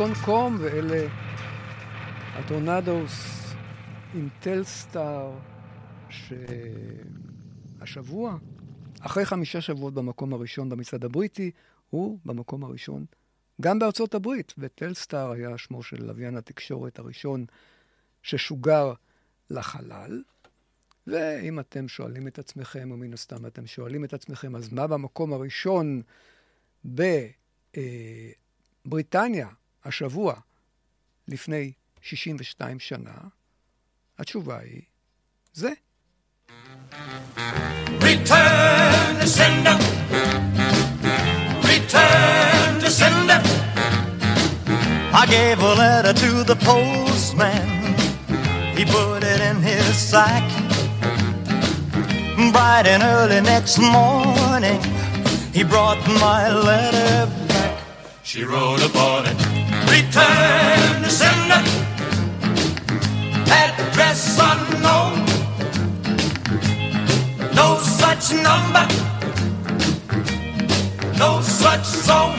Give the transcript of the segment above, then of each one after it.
לעיתון קום, ואלה הטורנדוס עם טלסטאר, שהשבוע, אחרי חמישה שבועות במקום הראשון במצעד הבריטי, הוא במקום הראשון גם בארצות הברית, וטלסטאר היה שמו של לוויין התקשורת הראשון ששוגר לחלל. ואם אתם שואלים את עצמכם, ומן הסתם אתם שואלים את עצמכם, אז מה במקום הראשון בבריטניה השבוע לפני 62 שנה? התשובה היא זה. Return to sender. Return to sender. I gave a letter to the postman. He put it in his sack. Bright and early next morning, he brought my letter back. She wrote upon it, return to sender, address unknown, no such number, no such zone.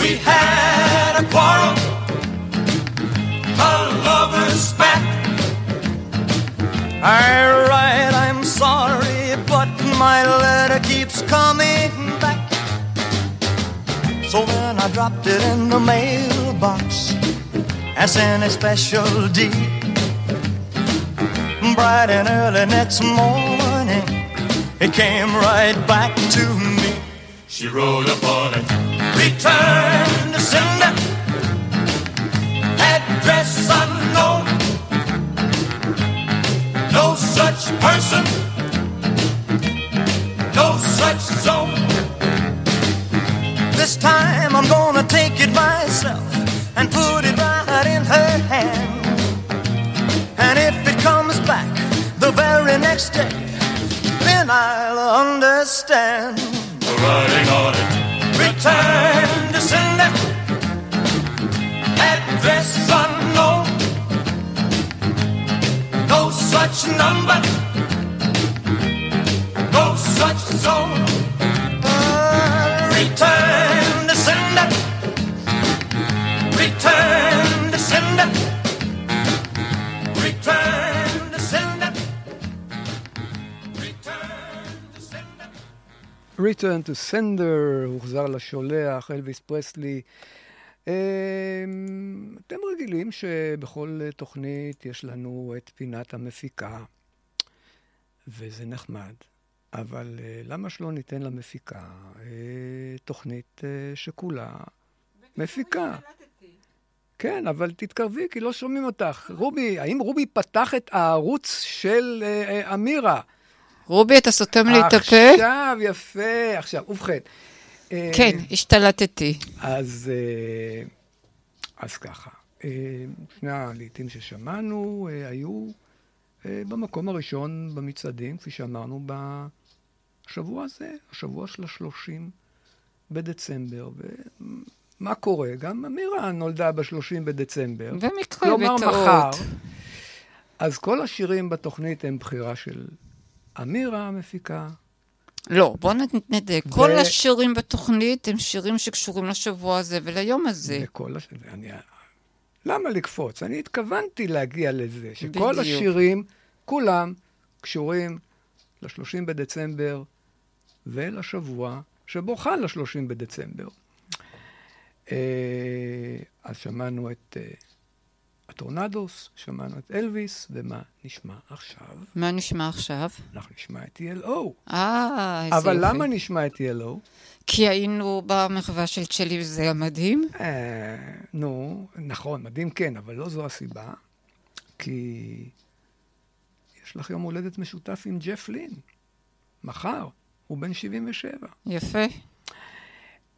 We had a quarrel, a lover's spat. I write, I'm sorry, but my letter keeps coming. So then I dropped it in the mailbox as in a special deed. Bright and early next morning, it came right back to me. She wrote upon it, return to sender, address unknown, no such person, no such zone. This time I'm gonna take it myself and put it right in her hand. And if it comes back the very next day, then I'll understand. The writing on it. Return to sender. Address unknown. No such number. No such zone. Return to sender, הוחזר לשולח, אלוויס פרסלי. אמ, אתם רגילים שבכל תוכנית יש לנו את פינת המפיקה, וזה נחמד, אבל אה, למה שלא ניתן למפיקה אה, תוכנית אה, שכולה מפיקה? כן, אבל תתקרבי, כי לא שומעים אותך. רובי, האם רובי פתח את הערוץ של אמירה? רובי, אתה סותם לי את הפה? עכשיו, יפה. עכשיו, ובכן. אה, כן, השתלטתי. אז, אה, אז ככה, אה, שני הלעיתים ששמענו אה, היו אה, במקום הראשון במצעדים, כפי שאמרנו, בשבוע הזה, השבוע של השלושים בדצמבר. ומה קורה? גם אמירה נולדה בשלושים בדצמבר. במקרה, כלומר, בטעות. מחר. אז כל השירים בתוכנית הם בחירה של אמירה המפיקה. לא, בוא נדייק. כל השירים בתוכנית הם שירים שקשורים לשבוע הזה וליום הזה. וכל הש... אני... למה לקפוץ? אני התכוונתי להגיע לזה, שכל בדיוק. השירים, כולם, קשורים ל-30 בדצמבר ולשבוע שבו חל ה-30 בדצמבר. אה, אז שמענו את אה, הטורנדוס, שמענו את אלוויס, ומה נשמע עכשיו? מה נשמע עכשיו? אנחנו נשמע את ELO. אה, איזה יופי. אבל למה נשמע את ELO? כי היינו במחווה של צ'לי וזה היה מדהים. אה, נו, נכון, מדהים כן, אבל לא זו הסיבה, כי יש לך יום הולדת משותף עם ג'ף לין, מחר, הוא בן 77. יפה.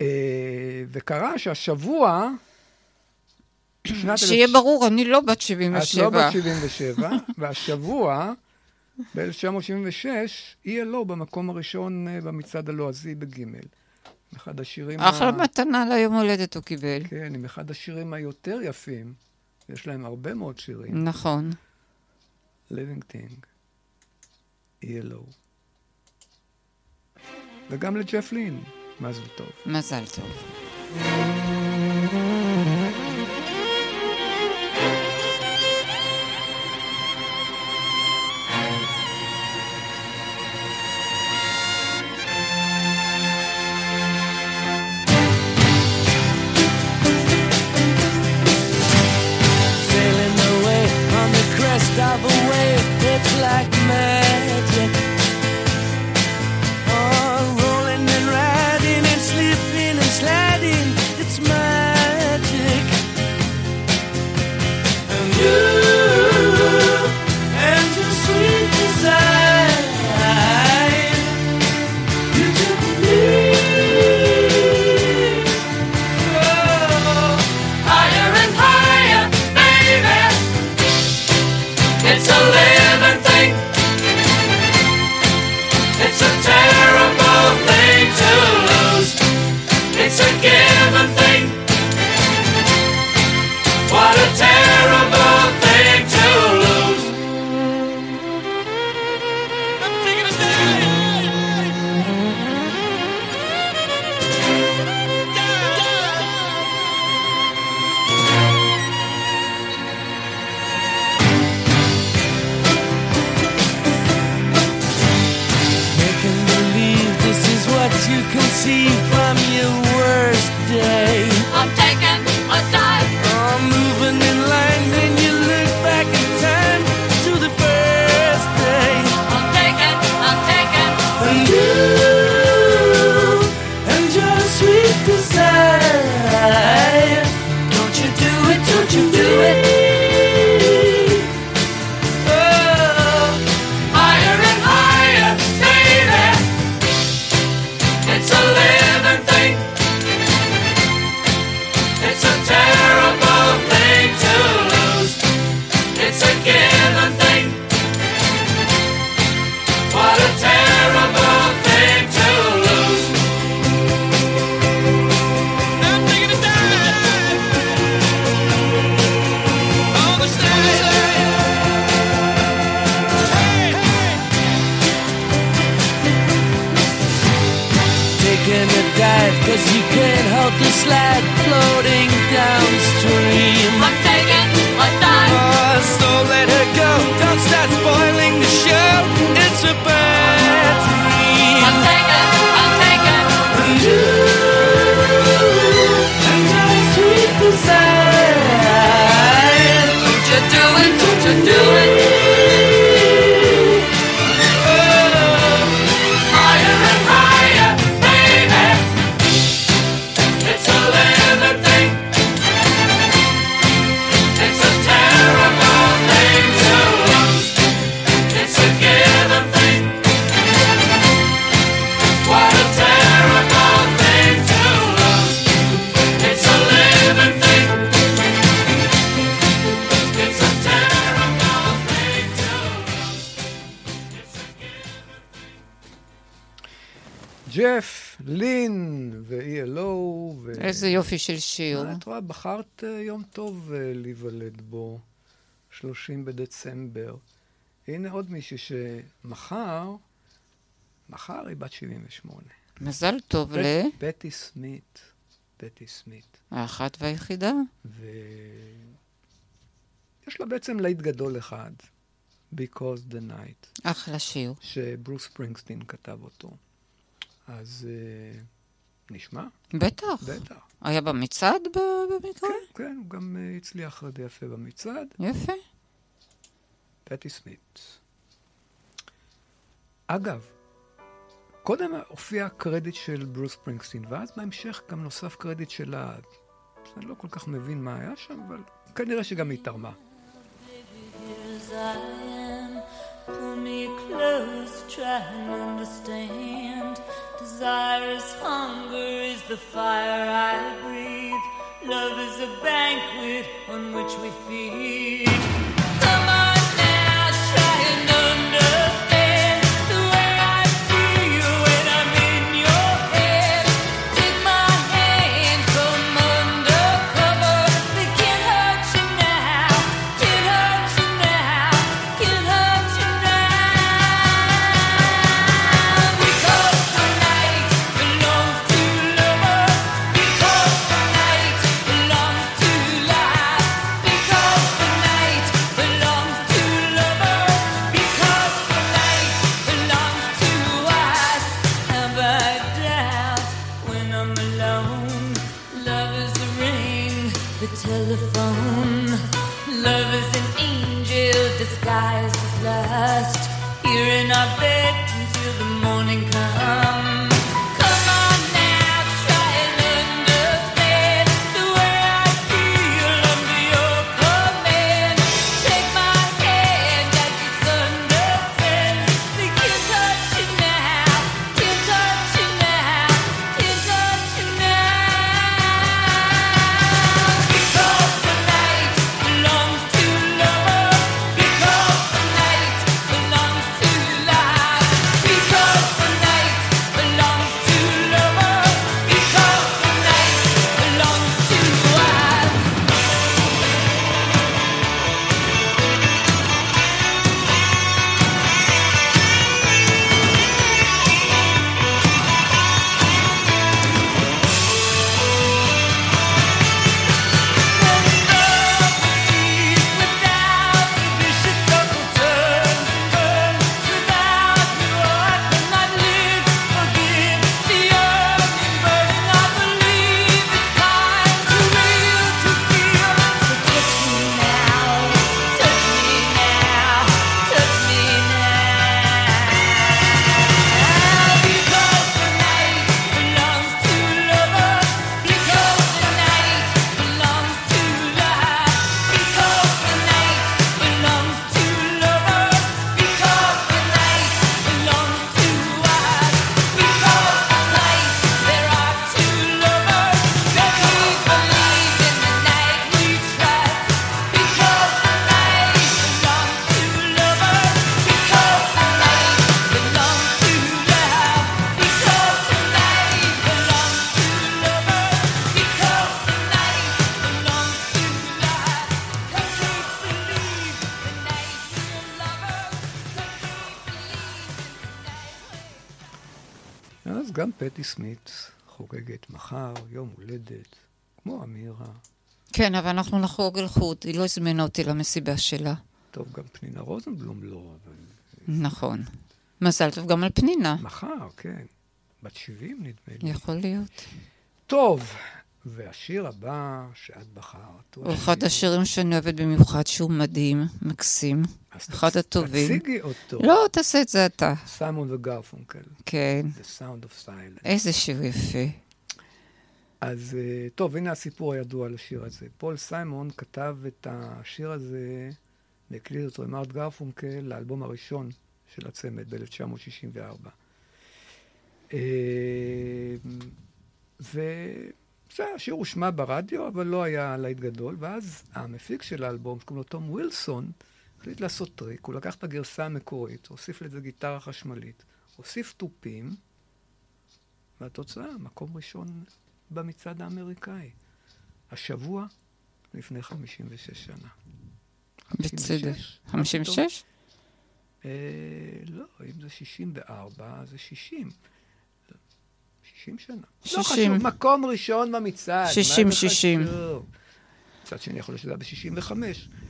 אה, וקרה שהשבוע, שיהיה ברור, אני לא בת את 77. לא בת 77, והשבוע, ב-1976, ELO במקום הראשון אה, במצעד הלועזי בגימל. אחד השירים... ה- אחלה מתנה ליום הולדת הוא קיבל. כן, עם אחד השירים היותר יפים. יש להם הרבה מאוד שירים. נכון. Living Thing, ELO. וגם לג'ף לין, מזל טוב. מזל טוב. see. איזה יופי של שיר. את רואה, בחרת אה, יום טוב אה, להיוולד בו, 30 בדצמבר. הנה עוד מישהי שמחר, מחר היא בת 78. מזל טוב ל... בטי סמית. בטי סמית. האחת והיחידה. ויש לה בעצם ליד גדול אחד, Because the Night. אחלה שיר. שברוס פרינגסטין כתב אותו. אז... Uh... נשמע? בטח. בטח. היה במצעד במקרה? כן, כן, הוא גם אה, הצליח עד יפה במצעד. יפה. פטי סמית. אגב, קודם הופיע קרדיט של ברוס פרינגסטין, ואז בהמשך גם נוסף קרדיט של ה... אני לא כל כך מבין מה היה שם, אבל כנראה שגם היא תרמה. Pull me close, try and understand. Desire's hunger is the fire I breathe. Love is a banquet on which we feed. סמית חוגגת מחר, יום הולדת, כמו אמירה. כן, אבל אנחנו נחוג לחוד, היא לא הזמינה אותי למסיבה שלה. טוב, גם פנינה רוזנבלום לא, אבל נכון. מזל טוב גם על פנינה. מחר, כן. בת 70 נדמה לי. יכול להיות. טוב, והשיר הבא שאת בחרת. הוא אחד השירים שאני אוהבת במיוחד, שהוא מדהים, מקסים. אז אחד הטובים. תציגי אותו. לא, תעשה את זה אתה. סיימון וגרפונקל. כן. The Sound of Silence. איזה שיר יפה. אז אה, טוב, הנה הסיפור הידוע על השיר הזה. פול סיימון כתב את השיר הזה והקליט אותו עם ארט גרפונקל לאלבום הראשון של הצמד ב-1964. וזה, השיר הושמע ברדיו, אבל לא היה להיט גדול, ואז המפיק של האלבום, שקוראים לו תום ווילסון, החליט לעשות טריק, הוא לקח את הגרסה המקורית, הוסיף לזה גיטרה חשמלית, הוסיף תופים, והתוצאה, מקום ראשון במצעד האמריקאי. השבוע לפני 56 שנה. בצדק. 56? 56? אה, לא, אם זה 64, זה 60. 60 שנה. לא 60. חשוב, מקום ראשון במצעד. מה 60, זה 60. חשוב? מצד שני, יכול להיות שזה היה ב-65.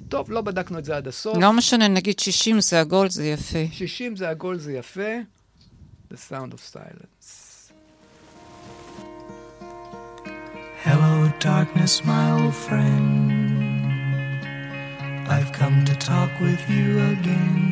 טוב, לא בדקנו את זה עד הסוף. לא משנה, נגיד 60 זה עגול, זה יפה. 60 זה עגול, זה יפה. The Sound of Silence. Hello, darkness, my old friend. I've come to talk with you again.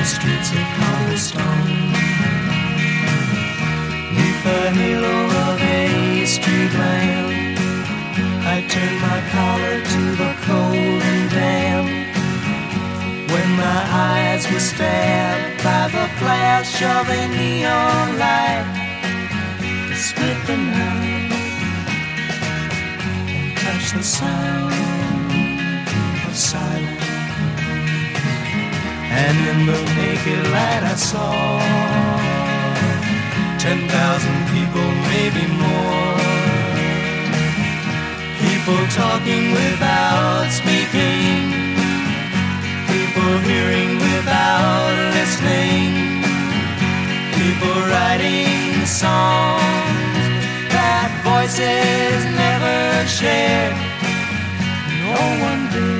narrow streets of cobblestone. Neath the halo of a street lamp, I turn my collar to the cold and damp. When my eyes were stabbed by the flash of a neon light, it split the night and touched the sound of silence. And in the naked light, I saw ten thousand people, maybe more. People talking without speaking people hearing without listening, people writing songs that voices never share. No one did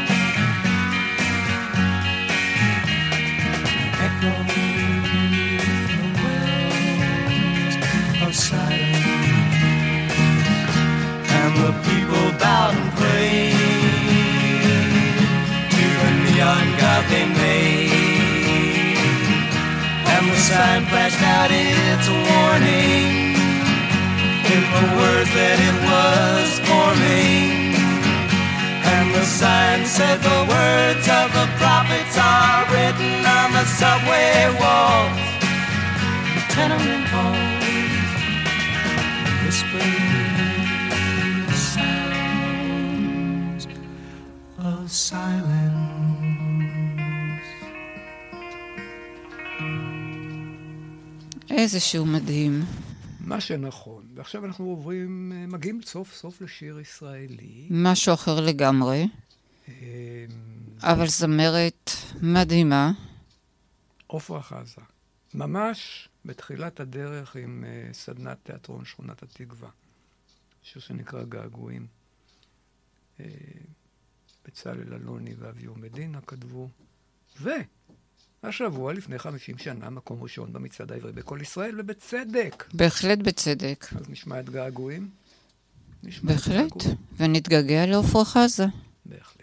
They made. And the sign flashed out its warning in the words that it was forming. And the sign said the words of the prophets are written on the subway walls, tenement halls, איזה שהוא מדהים. מה שנכון. ועכשיו אנחנו עוברים, אה, מגיעים סוף סוף לשיר ישראלי. משהו אחר לגמרי, אה, אבל זמרת מדהימה. עופרה חזה. ממש בתחילת הדרך עם אה, סדנת תיאטרון שכונת התקווה. שיר שנקרא געגועים. אה, בצלאל אלוני ואביהו מדינה כתבו. השבוע, לפני 50 שנה, מקום ראשון במצעד העברי בכל ישראל, ובצדק. בהחלט בצדק. אז נשמע את געגועים? נשמע את בהחלט. געגועים. ונתגעגע לעפרה חזה. בהחלט.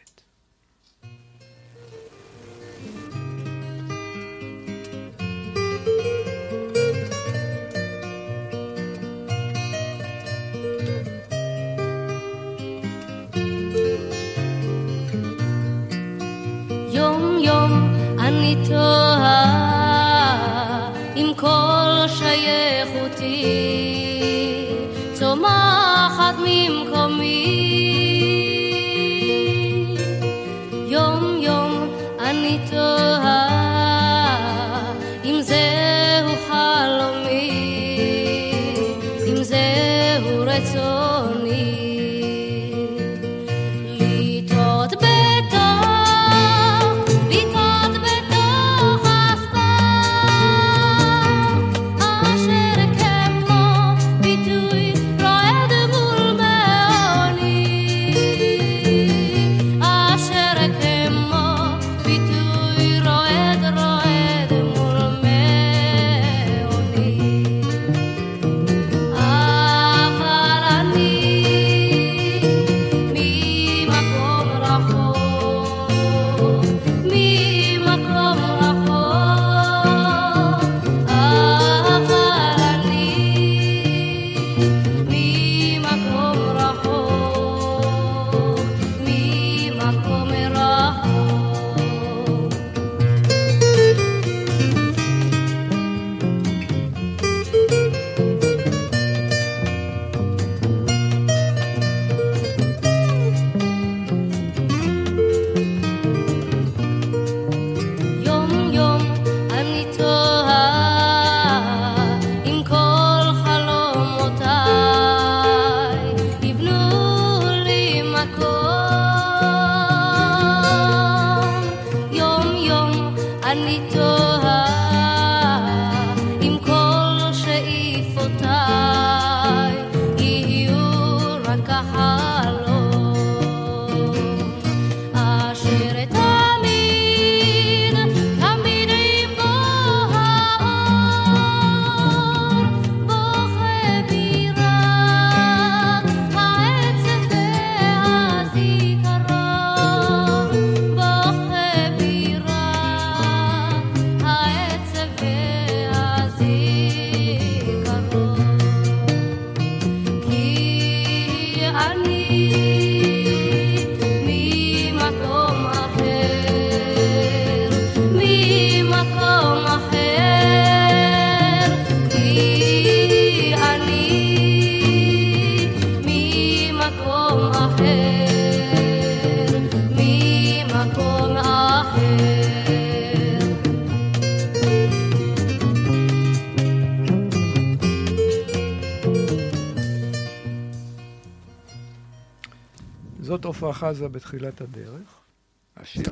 עפרה חזה בתחילת הדרך.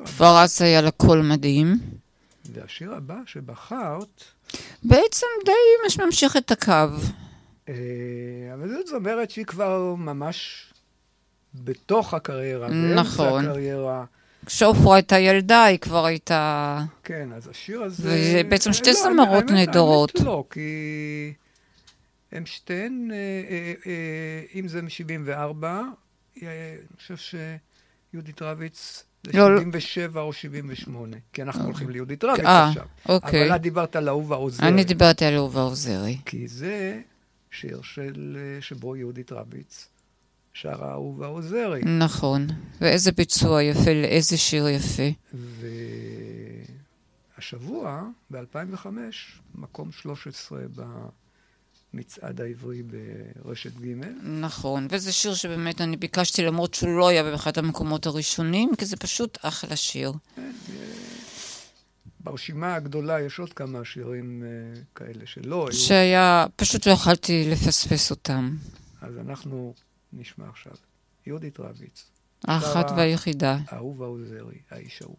כבר אז היה לה קול מדהים. והשיר הבא שבחרת, בעצם די מש- ממשיך את הקו. אה, אבל זאת אומרת שהיא כבר ממש בתוך הקריירה, נכון. הקריירה. כשעופרה הייתה ילדה, היא כבר הייתה... כן, אז השיר הזה... וזה בעצם שתי לא, זמרות נהדרות. האמת לא, כי הם שתיהן, אה, אה, אם זה מ-74, אני חושב שיהודית רביץ זה לא, לא. 77 או 78, כי אנחנו הולכים ליהודית רביץ אה, עכשיו. אוקיי. אבל את דיברת על אהובה עוזרי. אני דיברתי על אהובה עוזרי. כי זה שיר של, אה, שבו יהודית רביץ שרה אהובה עוזרי. נכון. ואיזה ביצוע יפה, לאיזה שיר יפה. והשבוע, ב-2005, מקום 13 במצעד העברי ברשת ג'. נכון, וזה שיר שבאמת אני ביקשתי, למרות שהוא לא היה באחד המקומות הראשונים, כי זה פשוט אחלה שיר. ברשימה הגדולה יש עוד כמה שירים אה, כאלה שלא היו. שהיה, פשוט לא יכלתי לפספס אותם. אז אנחנו נשמע עכשיו. יהודית רביץ. האחת והיחידה. אהובה עוזרי, האיש ההוא.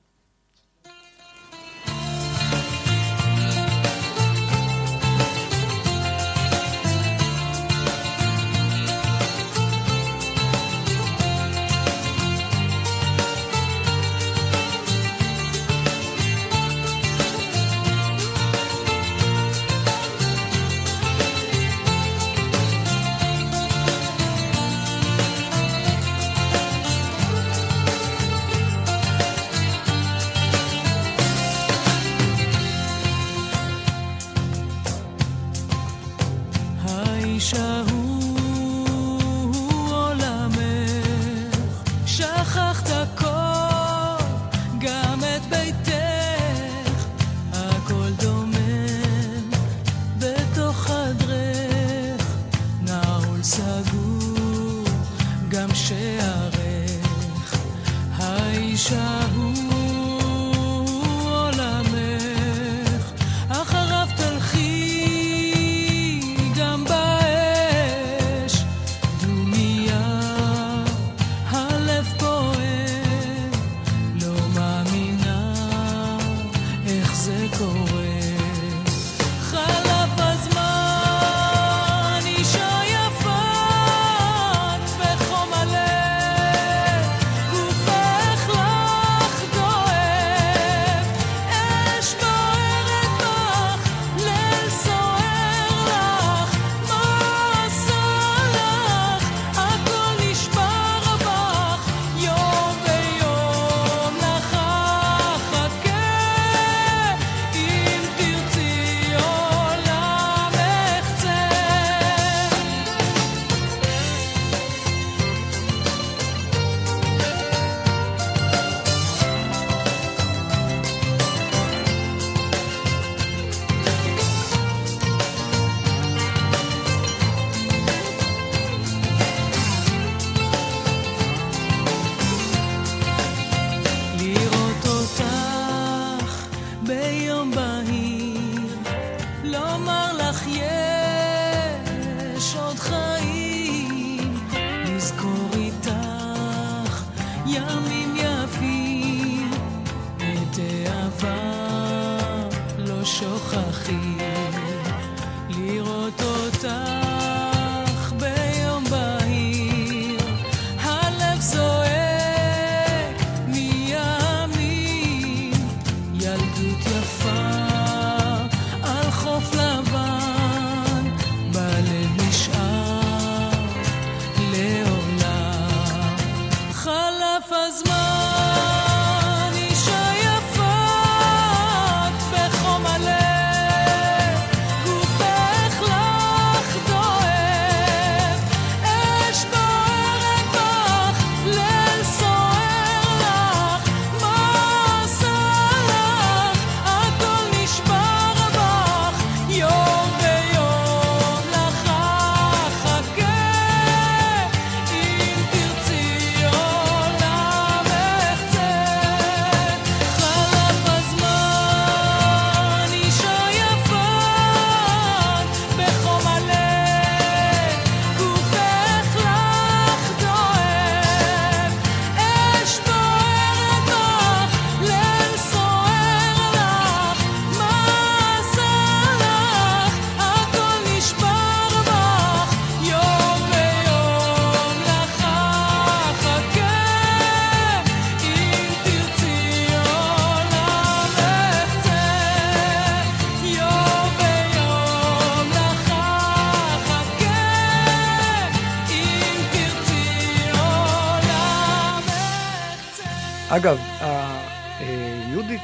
אגב, אה, יהודית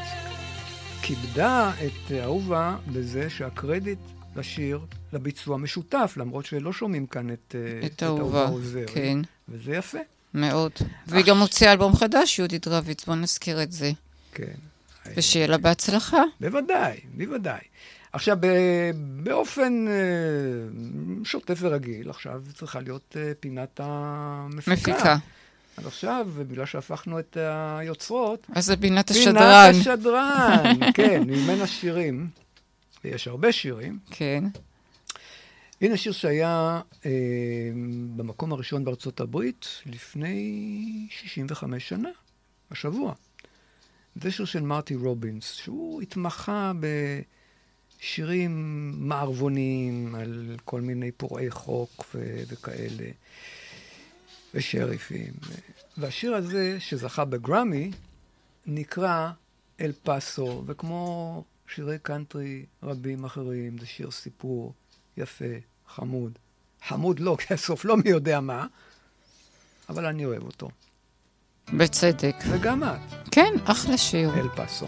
כיבדה את אהובה בזה שהקרדיט לשיר, לביצוע משותף, למרות שלא שומעים כאן את, אה, את אהובה, עוזרי. כן. וזה יפה. מאוד. והיא גם הוציאה אלבום חדש, יהודית רביץ, בוא נזכיר את זה. כן. ושיהיה לה בהצלחה. בוודאי, בוודאי. עכשיו, באופן אה, שוטף ורגיל, עכשיו צריכה להיות פינת המפיקה. מפיקה. אז עכשיו, בגלל שהפכנו את היוצרות, אז זה פינת פינת השדרן. השדרן, כן, מבין השירים, ויש הרבה שירים. כן. הנה שיר שהיה אה, במקום הראשון בארצות הברית לפני 65 שנה, השבוע. זה שיר של מרטי רובינס, שהוא התמחה בשירים מערבונים על כל מיני פורעי חוק ו- וכאלה, ושריפים. והשיר הזה, שזכה בגרמי, נקרא אל פאסו, וכמו שירי קאנטרי רבים אחרים, זה שיר סיפור יפה, חמוד. חמוד לא, כי הסוף לא מי יודע מה, אבל אני אוהב אותו. בצדק. וגם את, כן, אחלה שיר. אל פאסו.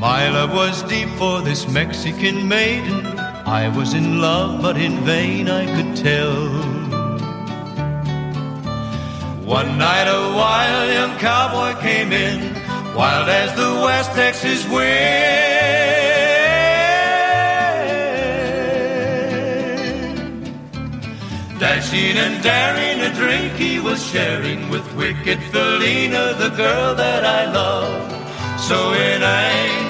My love was deep for this Mexican maiden. I was in love, but in vain I could tell. One night a wild young cowboy came in, wild as the West Texas wind. Dashing and daring a drink he was sharing with wicked Felina, the girl that I love. So in anger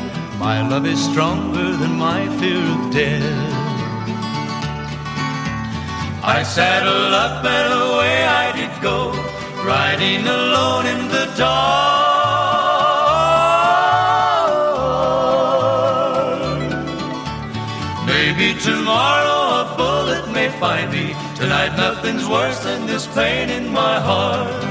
My love is stronger than my fear of death. I saddled up and away I did go, riding alone in the dark. Maybe tomorrow a bullet may find me. Tonight nothing's worse than this pain in my heart.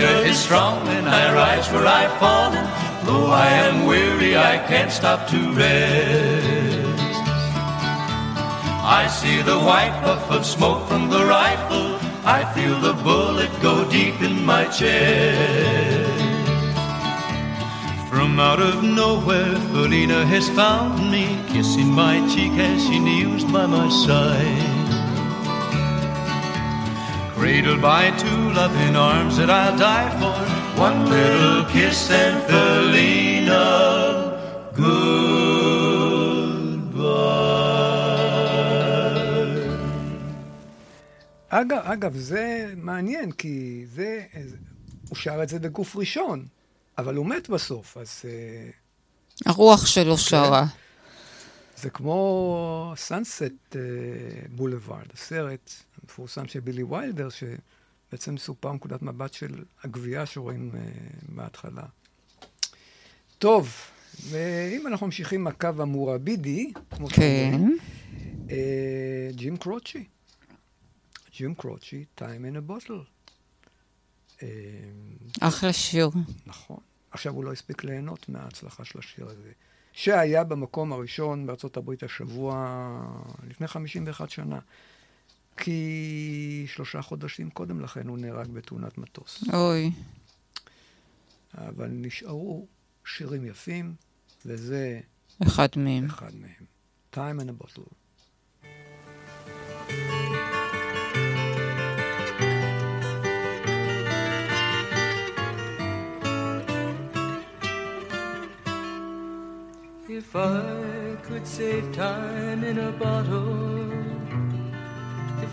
Felina is strong, and I rise where I've fallen. Though I am weary, I can't stop to rest. I see the white puff of smoke from the rifle. I feel the bullet go deep in my chest. From out of nowhere, Felina has found me, kissing my cheek as she kneels by my side. Cradled by two loving arms that I'll die for. One little kiss and Felina, goodbye. אגב, אגב, זה מעניין, כי זה, הוא שר את זה בגוף ראשון, אבל הוא מת בסוף, אז אה, הרוח שלו שרה. זה כמו סאנסט בולווארד, הסרט המפורסם של בילי ויילדר, שבעצם סופר נקודת מבט של הגבייה שרואים אה, בהתחלה. טוב, ואם אנחנו ממשיכים מהקו המורבידי, כמו כן. אה, ג'ים קרוצ'י. ג'ים קרוצ'י, Time in a Bottle. אה, אחלה שיר. נכון. עכשיו הוא לא הספיק ליהנות מההצלחה של השיר הזה, שהיה במקום הראשון בארצות הברית השבוע לפני 51 שנה. כי שלושה חודשים קודם לכן הוא נהרג בתאונת מטוס. אוי. אבל נשארו שירים יפים, וזה אחד מהם. אחד מהם. Time in a Bottle. If I could save time in a bottle,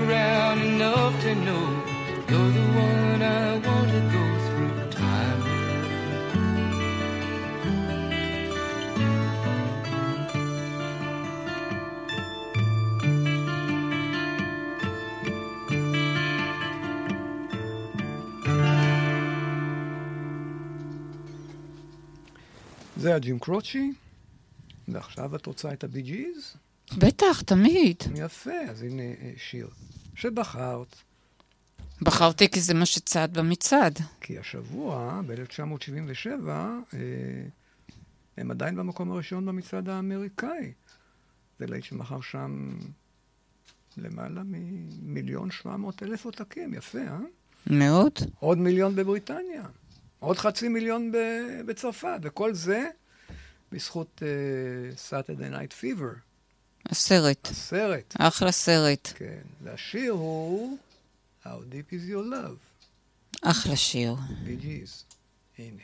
Around enough to know you're the one I want to go through time. זה היה ג'ים קרוצ'י, ועכשיו את רוצה את הבי ג'יז? בטח, תמיד. יפה, אז הנה אה, שיר שבחרת, בחרתי כי זה מה שצעד במצעד. כי השבוע, ב-1977, אה, הם עדיין במקום הראשון במצעד האמריקאי. זה להיט שמכר שם למעלה ממיליון שבע מאות אלף עותקים, יפה, אה? מאוד. עוד מיליון בבריטניה, עוד חצי מיליון בצרפת, וכל זה בזכות uh, Saturday Night Fever, הסרט. הסרט. אחלה סרט. כן, והשיר הוא How Deep Is Your Love, אחלה שיר. ג'יז. הנה.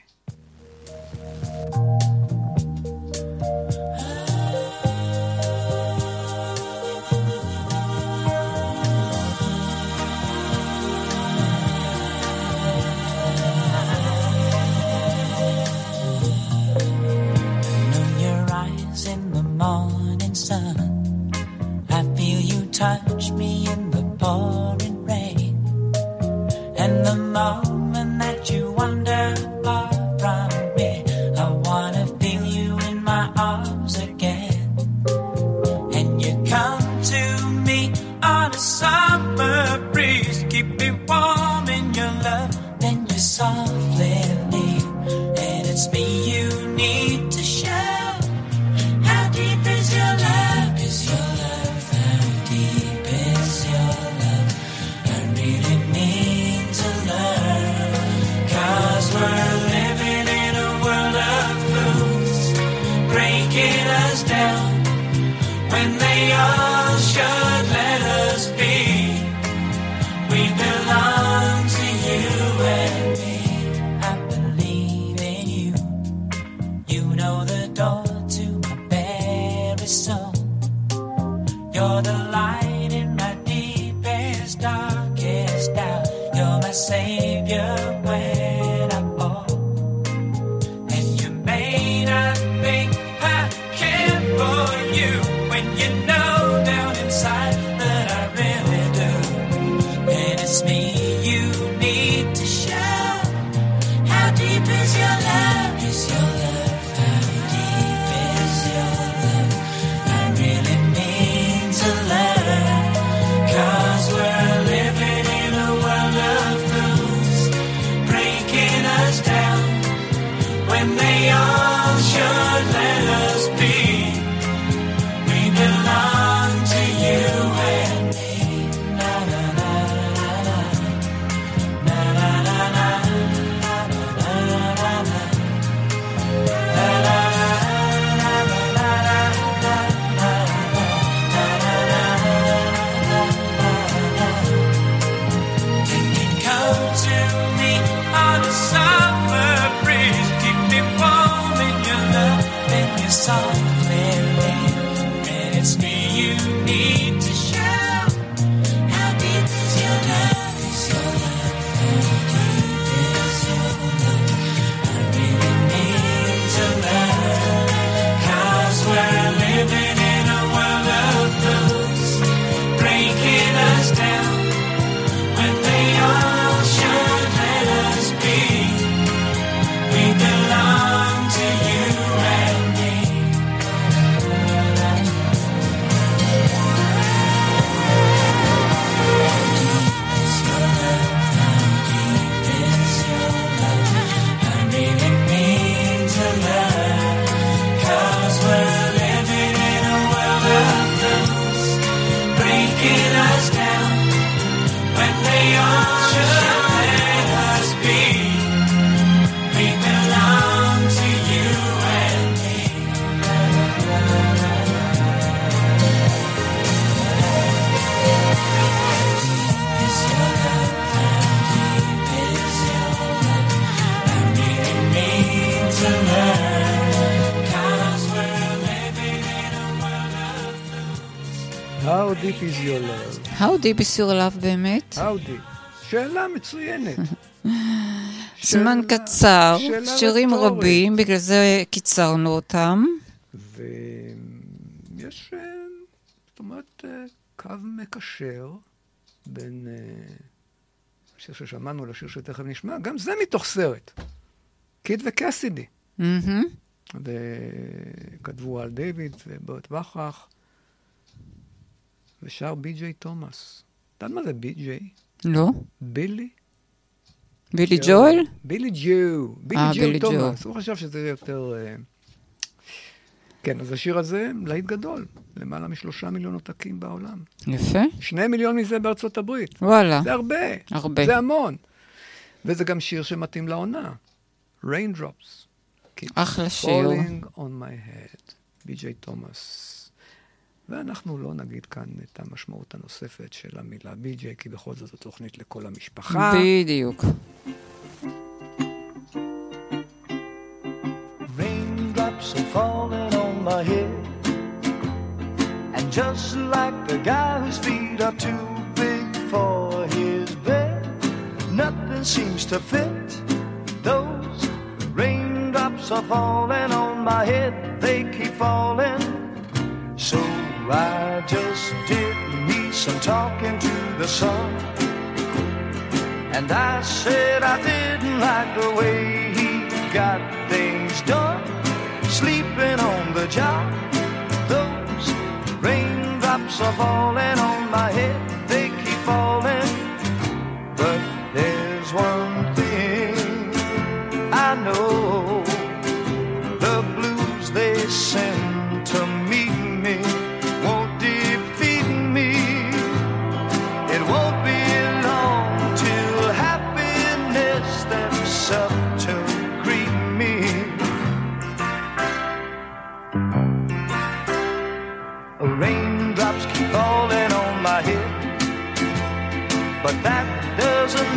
Deep is your love? How deep is your love באמת? How deep. שאלה מצוינת. זמן קצר, שירים. רבים, בגלל זה קיצרנו אותם. ויש, אה, זאת אומרת, אה, קו מקשר בין אה, השיר ששמענו לשיר שתכף נשמע, גם זה מתוך סרט. קיד וקסידי. וכתבו על דיוויד וברט בכרך, ושר בי.ג'יי תומאס. את יודעת מה זה בי.ג'יי? לא. בילי? בילי ג'ואל? בילי ג'ו. בילי אה, ג'ו בילי ג'ו. תומאס. הוא חשב שזה יותר... אה, כן, אז השיר הזה להיט גדול. למעלה משלושה מיליון עותקים בעולם. יפה. שני מיליון מזה בארצות הברית. וואלה. זה הרבה. הרבה. זה המון. וזה גם שיר שמתאים לעונה. Raindrops. אחלה שיר. falling on my head. בי.ג'יי תומאס. ואנחנו לא נגיד כאן את המשמעות הנוספת של המילה בי.ג'יי, כי בכל זאת זו תוכנית לכל המשפחה. בדיוק. Raindrops are falling on my head. And just like the guy whose feet are too big for his bed, nothing seems to fit. Those raindrops are falling on my head, they keep falling. So I just did me some talking to the sun. And I said I didn't like the way he got things done. Sleeping on the job. Those raindrops are falling on my head.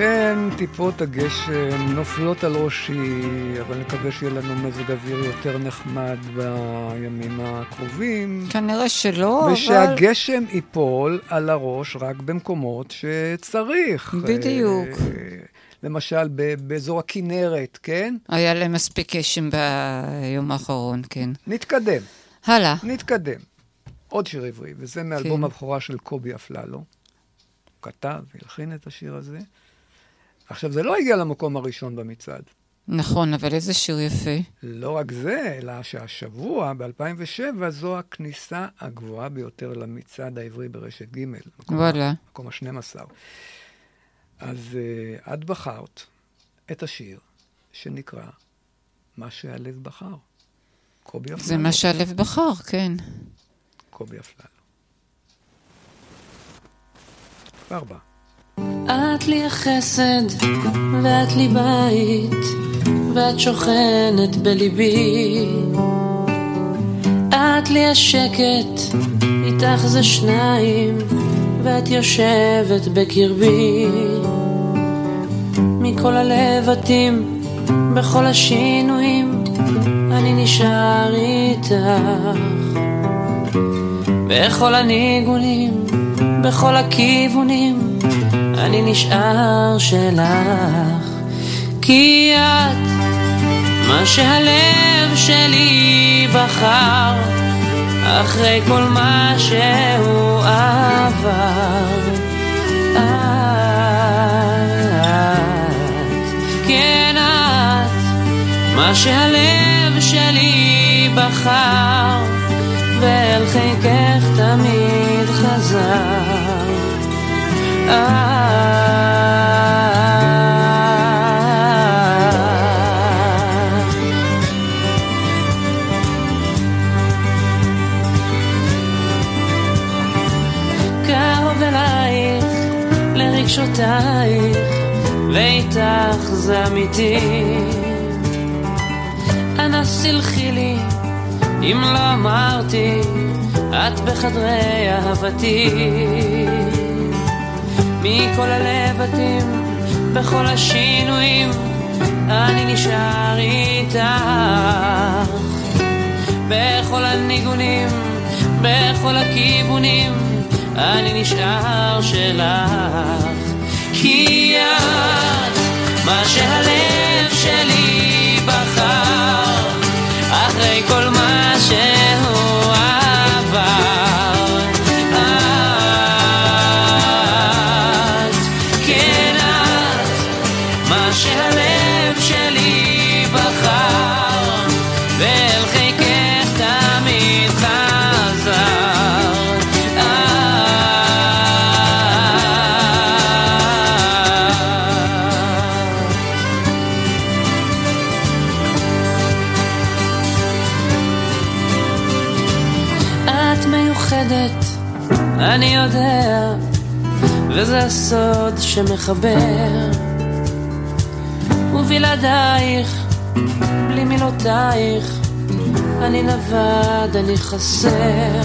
כן, טיפות הגשם נופלות על ראשי, אבל נקווה שיהיה לנו מזג אוויר יותר נחמד בימים הקרובים. כנראה שלא, אבל... ושהגשם ייפול על הראש רק במקומות שצריך. בדיוק. אה, למשל, באזור הכנרת, כן? היה להם מספיק גשם ביום האחרון, כן. נתקדם. הלאה. נתקדם. עוד שיר עברי, וזה מאלבום כן. הבכורה של קובי אפללו. הוא כתב והלחין את השיר הזה. עכשיו, זה לא הגיע למקום הראשון במצעד. נכון, אבל איזה שיר יפה. לא רק זה, אלא שהשבוע, ב-2007, זו הכניסה הגבוהה ביותר למצעד העברי ברשת ג'. וואלה. מקום ה-12. אז uh, את בחרת את השיר שנקרא מה שהלב בחר. קובי אפללו. זה מה שהלב בחר, כן. קובי אפללו. כבר בא. את לי החסד, ואת לי בית, ואת שוכנת בליבי. את לי השקט, איתך זה שניים, ואת יושבת בקרבי. מכל הלבטים בכל השינויים אני נשאר איתך. בכל הניגונים, בכל הכיוונים, אני נשאר שלך. כי את מה שהלב שלי בחר, אחרי כל מה שהוא עבר. כן מה שהלב שלי בחר, ואל חיקך תמיד חזר. ואיתך זה אמיתי. אנא סלחי לי, אם לא אמרתי, את בחדרי אהבתי. מכל הלבטים, בכל השינויים, אני נשאר איתך. בכל הניגונים, בכל הכיוונים, אני נשאר שלך. כי את מה שהלב שלי בחר, אחרי כל מה שהוא עבר. וזה הסוד שמחבר. ובלעדייך, בלי מילותייך, אני לבד, אני חסר.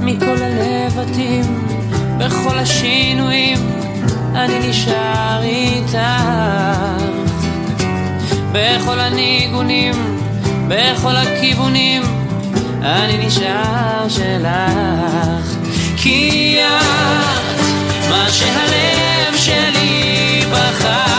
מכל הלבטים, בכל השינויים, אני נשאר איתך. בכל הניגונים, בכל הכיוונים, אני נשאר שלך. כי את מה שהלב שלי בחר,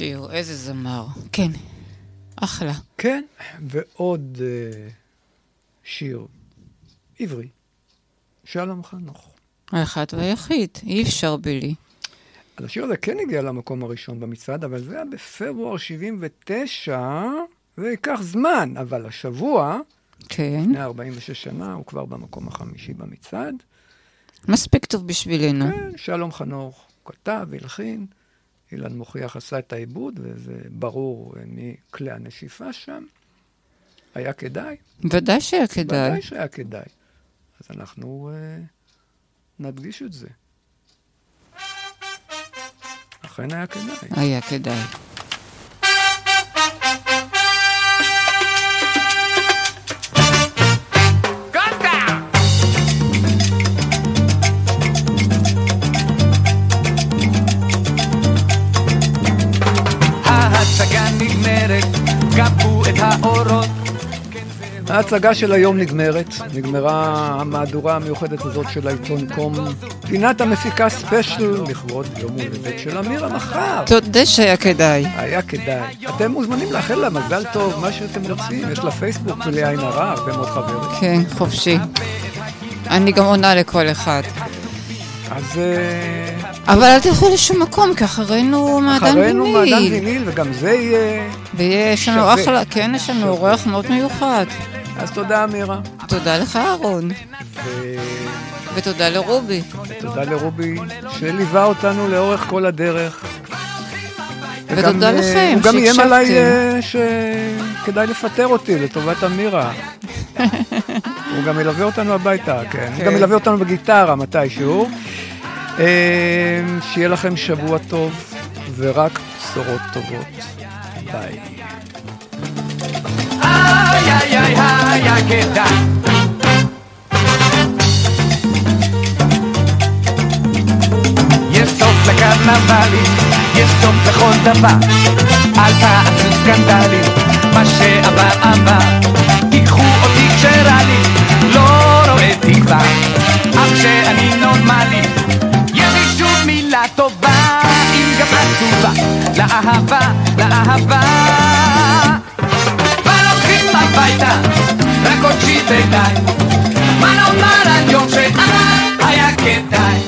שיר, איזה זמר. כן, אחלה. כן, ועוד אה, שיר עברי, שלום חנוך. האחד והיחיד, אי אפשר בלי. אז השיר הזה כן הגיע למקום הראשון במצעד, אבל זה היה בפברואר 79, זה ייקח זמן, אבל השבוע, כן. לפני 46 שנה, הוא כבר במקום החמישי במצעד. מספיק טוב בשבילנו. כן, שלום חנוך כתב, הלחין, אילן מוכיח עשה את העיבוד, וזה ברור אה, מכלי הנשיפה שם. היה כדאי. ודאי שהיה כדאי. ודאי שהיה כדאי. אז אנחנו uh, נדגיש את זה. אכן היה כדאי. היה כדאי. ההצגה של היום נגמרת, נגמרה המהדורה המיוחדת הזאת של העיתון קום. פינת המפיקה ספיישל לכבוד יום הולדת של אמירה מחר. תודה שהיה כדאי. היה כדאי. אתם מוזמנים לאחל לה מזל טוב, מה שאתם רוצים. יש לה פייסבוק בלי עין הרע, הרבה מאוד חברים. כן, חופשי. אני גם עונה לכל אחד. אז אה, אבל אל תלכו לשום מקום, כי אחרינו מעדן אחרינו מעדן ויניל. ויניל, וגם זה יהיה... ויש לנו. אחלה, כן, יש לנו אורח מאוד מיוחד. אז תודה, אמירה. תודה לך, אהרון. ו- ותודה לרובי. תודה לרובי, שליווה אותנו לאורך כל הדרך. ותודה וגם, אה, לכם הוא גם איים. עליי אה, שכדאי לפטר אותי לטובת אמירה. הוא גם ילווה אותנו הביתה, כן. הוא כן. גם ילווה אותנו בגיטרה מתישהו. אה, שיהיה לכם שבוע טוב, ורק בשורות טובות. ביי. איי איי איי איי איי כדאי יש סוף לקרנבלים, יש סוף לכל דבר אל תעשו סקנדלים, מה שעבר עבר תיקחו אותי כשרע לי, לא רואה תקווה אך כשאני נורמלי יש לי שוב מילה טובה אם גם עצובה לאהבה, לאהבה הביתה? רק עוד שיטתיי מה נאמר על יום שאז היה כדאי?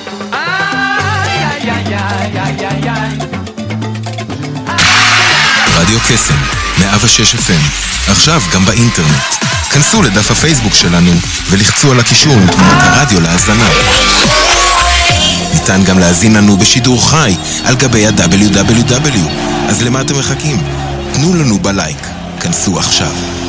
רדיו קסם, 106 FM, עכשיו גם באינטרנט. כנסו לדף הפייסבוק שלנו ולחצו על הקישור עם תמונת הרדיו להאזנה. ניתן גם להאזין לנו בשידור חי על גבי ה-WW. אז למה אתם מחכים? תנו לנו בלייק. כנסו עכשיו.